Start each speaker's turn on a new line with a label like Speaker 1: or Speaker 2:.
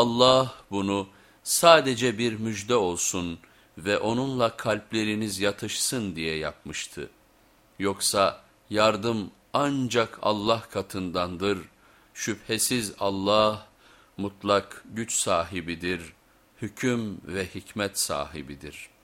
Speaker 1: Allah bunu sadece bir müjde olsun ve onunla kalpleriniz yatışsın diye yapmıştı. Yoksa yardım ancak Allah katındandır. Şüphesiz Allah mutlak güç sahibidir, hüküm ve hikmet sahibidir.''